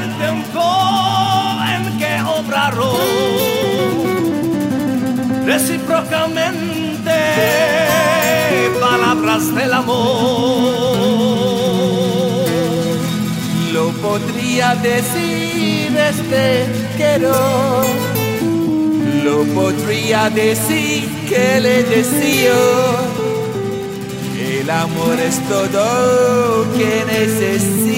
verte un joven que obraró recíprocamente palabras del amor. Lo podría decir este quiero, lo podría decir que le deseo. El amor es todo que necesito.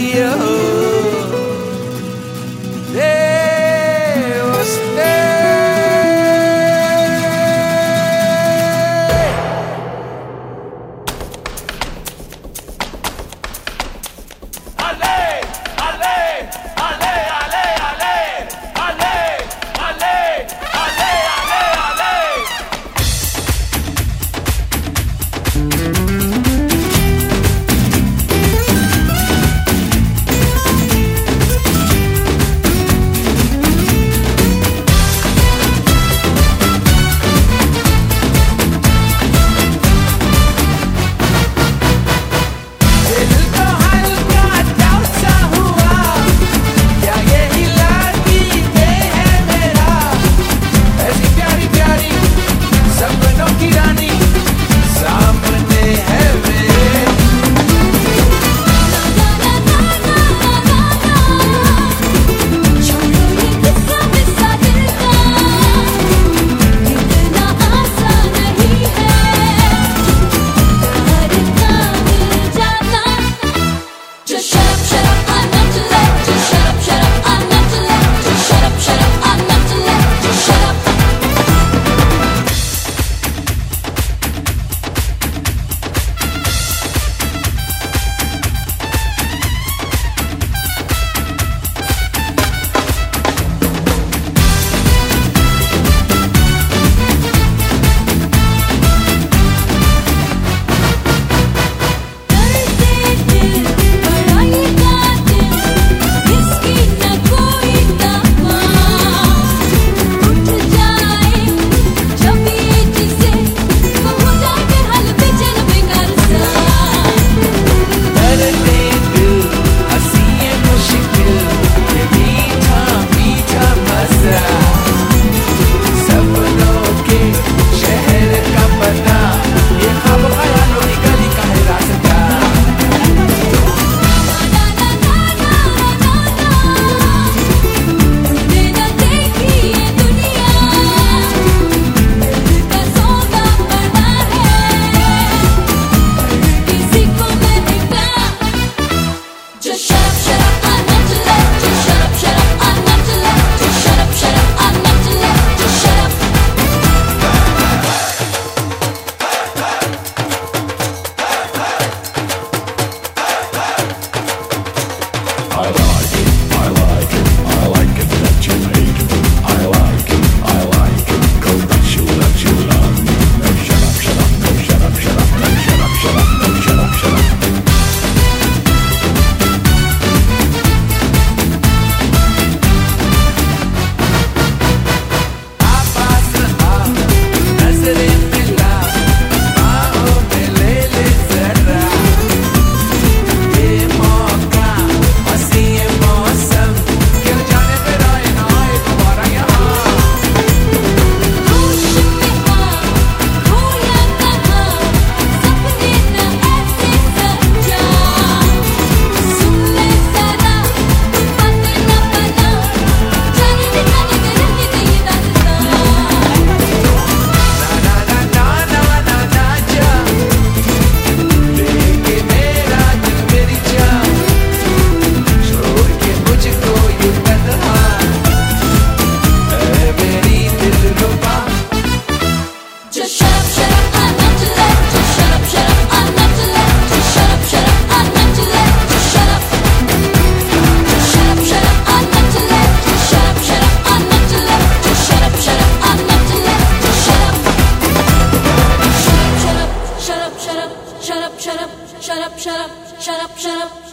शरब् शरप् शरप्